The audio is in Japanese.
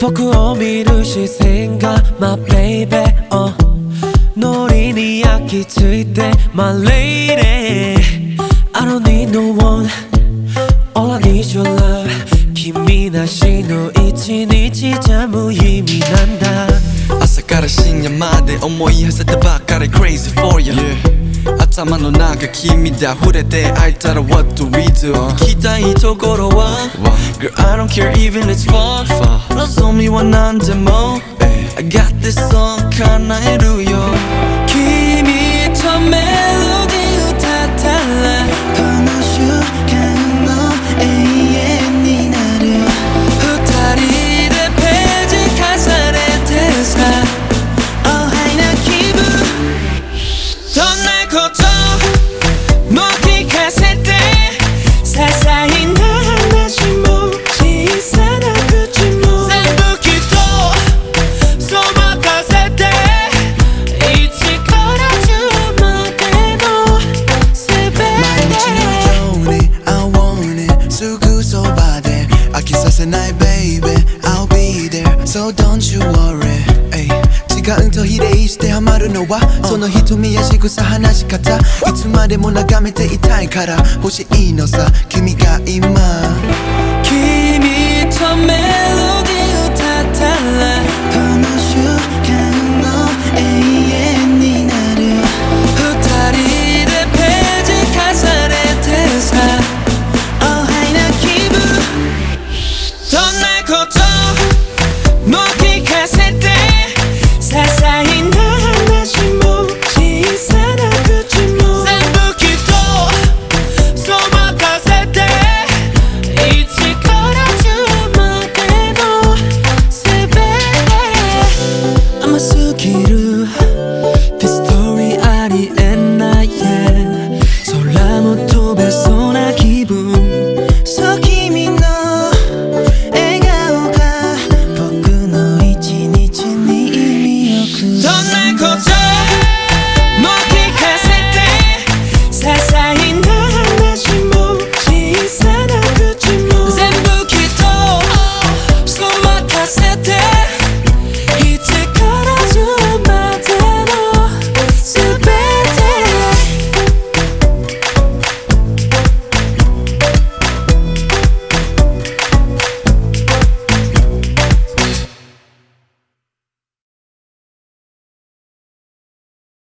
僕を見る視線が My baby、uh、ノリに焼き付いて My lady I don't need no one All I need your love 君なしの一日じゃ無意味なんだ。朝から深夜まで思い馳せてばっかり。Crazy for you、頭の中君で溢れて会えたら What do we do、行きたいところは？Girl I don't care even it's far 望みは何でも I got this song 叶えるよ don't you worry 時間と比例してハマるのはその瞳や仕草話し方。いつまでも眺めていたいから欲しいのさ君が今 to keep